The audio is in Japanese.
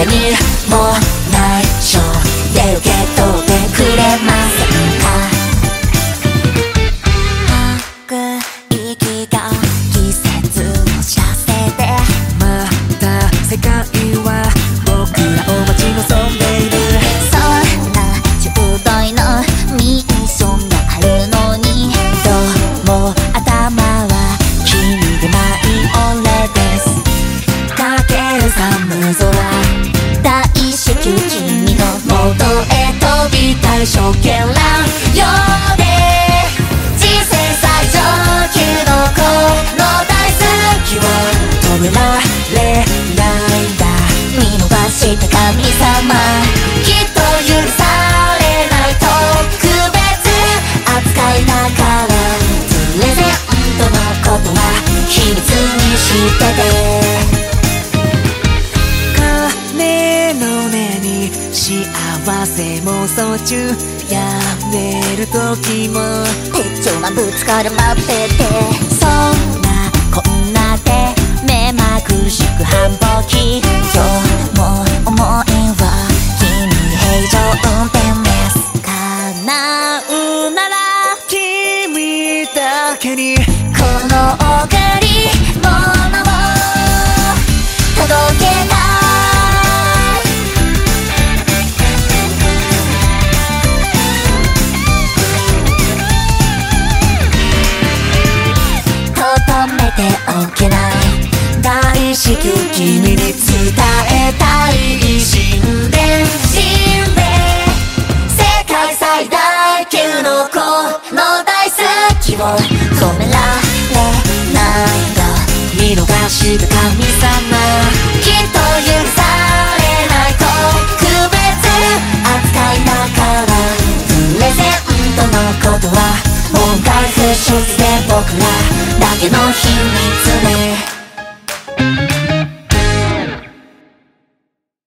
誰にも内緒で受け取ってくれませんか？吐く息が季節を知らせて。また世界は僕らを待ち望んでいる。そんな10代のミッションがあるのに。どうも頭は君でない俺です。かける寒空君の元へ飛びたい初見乱ようで人生最上級のこの大好きを止められないんだ見逃した神様きっと許されない特別扱いだからプレゼントのことは秘密にしててせ妄想中やめる時も。適当なぶつかる待っててそんなこんなで目まぐるしく繁忙期今日も思いは君平常運転です。叶うなら君だけに。君に伝えたい心電心電世界最大級のこの大好きを止められないんだ見逃し。た神様きっと許されない特別扱いだからプレゼントのことは門外不出で僕らだけの秘密ね